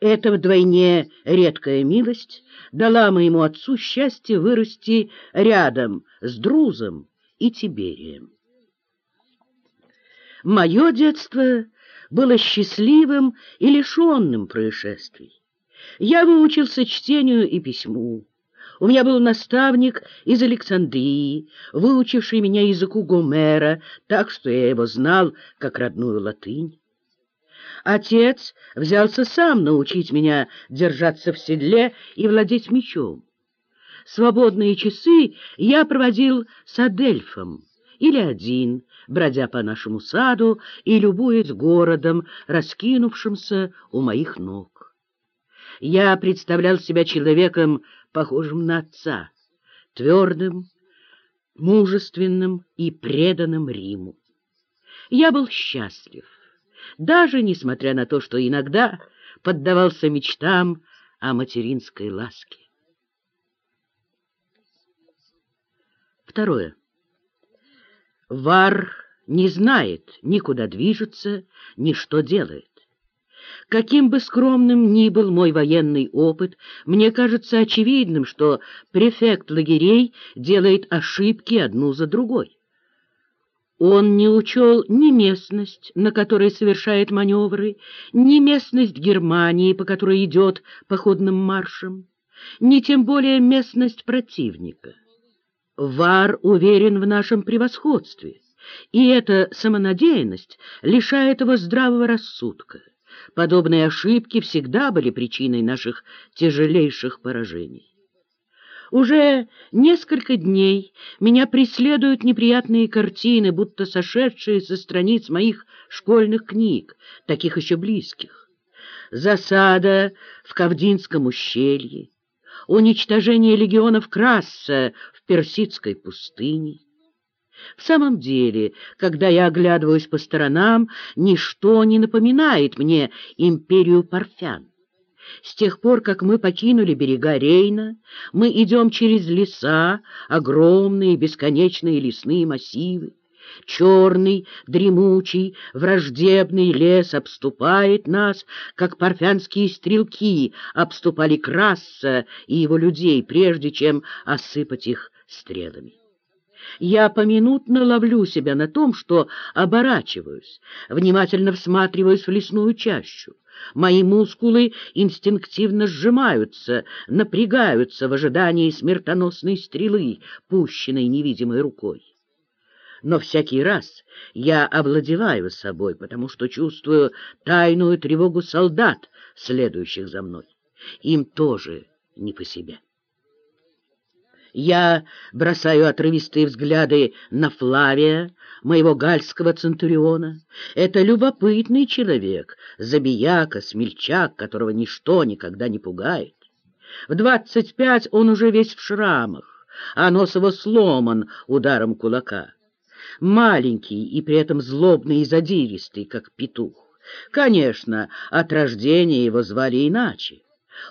Эта вдвойне редкая милость дала моему отцу счастье вырасти рядом с Друзом и Тиберием. Мое детство было счастливым и лишенным происшествий. Я выучился чтению и письму. У меня был наставник из Александрии, выучивший меня языку Гомера, так что я его знал как родную латынь. Отец взялся сам научить меня держаться в седле и владеть мечом. Свободные часы я проводил с Адельфом или один, бродя по нашему саду и любуясь городом, раскинувшимся у моих ног. Я представлял себя человеком, похожим на отца, твердым, мужественным и преданным Риму. Я был счастлив, даже несмотря на то, что иногда поддавался мечтам о материнской ласке. Второе. Вар не знает, ни куда движется, ни что делает. Каким бы скромным ни был мой военный опыт, мне кажется очевидным, что префект лагерей делает ошибки одну за другой. Он не учел ни местность, на которой совершает маневры, ни местность Германии, по которой идет походным маршем, ни тем более местность противника. Вар уверен в нашем превосходстве, и эта самонадеянность лишает его здравого рассудка. Подобные ошибки всегда были причиной наших тяжелейших поражений. Уже несколько дней меня преследуют неприятные картины, будто сошедшие со страниц моих школьных книг, таких еще близких. Засада в Кавдинском ущелье, уничтожение легионов Красса в Персидской пустыне. В самом деле, когда я оглядываюсь по сторонам, ничто не напоминает мне империю Парфян. С тех пор, как мы покинули берега Рейна, мы идем через леса, огромные бесконечные лесные массивы. Черный, дремучий, враждебный лес обступает нас, как парфянские стрелки обступали Красса и его людей, прежде чем осыпать их стрелами. Я поминутно ловлю себя на том, что оборачиваюсь, внимательно всматриваюсь в лесную чащу. Мои мускулы инстинктивно сжимаются, напрягаются в ожидании смертоносной стрелы, пущенной невидимой рукой. Но всякий раз я овладеваю собой, потому что чувствую тайную тревогу солдат, следующих за мной. Им тоже не по себе. Я бросаю отрывистые взгляды на Флавия, моего гальского центуриона. Это любопытный человек, забияка, смельчак, которого ничто никогда не пугает. В двадцать пять он уже весь в шрамах, а нос его сломан ударом кулака. Маленький и при этом злобный и задиристый, как петух. Конечно, от рождения его звали иначе.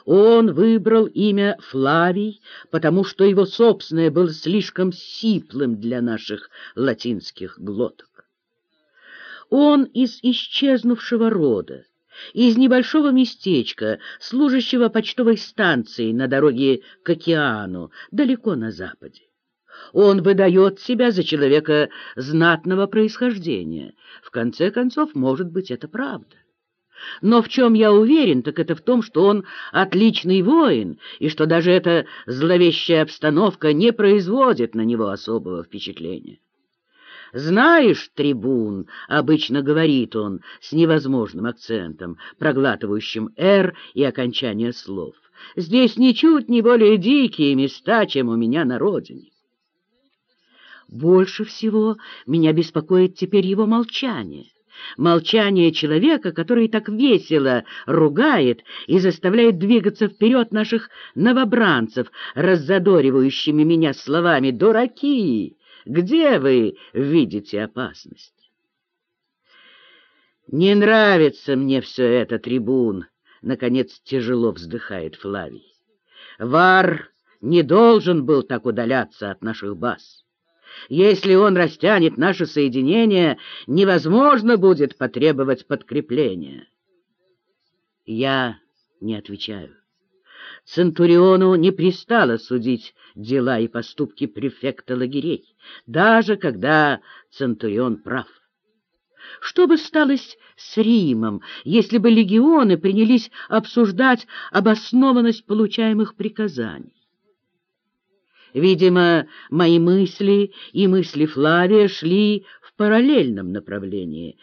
Он выбрал имя Флавий, потому что его собственное было слишком сиплым для наших латинских глоток. Он из исчезнувшего рода, из небольшого местечка, служащего почтовой станцией на дороге к океану, далеко на западе. Он выдает себя за человека знатного происхождения. В конце концов, может быть, это правда. Но в чем я уверен, так это в том, что он отличный воин, и что даже эта зловещая обстановка не производит на него особого впечатления. «Знаешь, трибун», — обычно говорит он с невозможным акцентом, проглатывающим «р» и окончание слов, «здесь ничуть не более дикие места, чем у меня на родине». Больше всего меня беспокоит теперь его молчание. Молчание человека, который так весело ругает и заставляет двигаться вперед наших новобранцев, раззадоривающими меня словами «Дураки! Где вы видите опасность?» «Не нравится мне все это, трибун!» — наконец тяжело вздыхает Флавий. «Вар не должен был так удаляться от наших баз». Если он растянет наше соединение, невозможно будет потребовать подкрепления. Я не отвечаю. Центуриону не пристало судить дела и поступки префекта лагерей, даже когда Центурион прав. Что бы сталось с Римом, если бы легионы принялись обсуждать обоснованность получаемых приказаний? Видимо, мои мысли и мысли Флавия шли в параллельном направлении.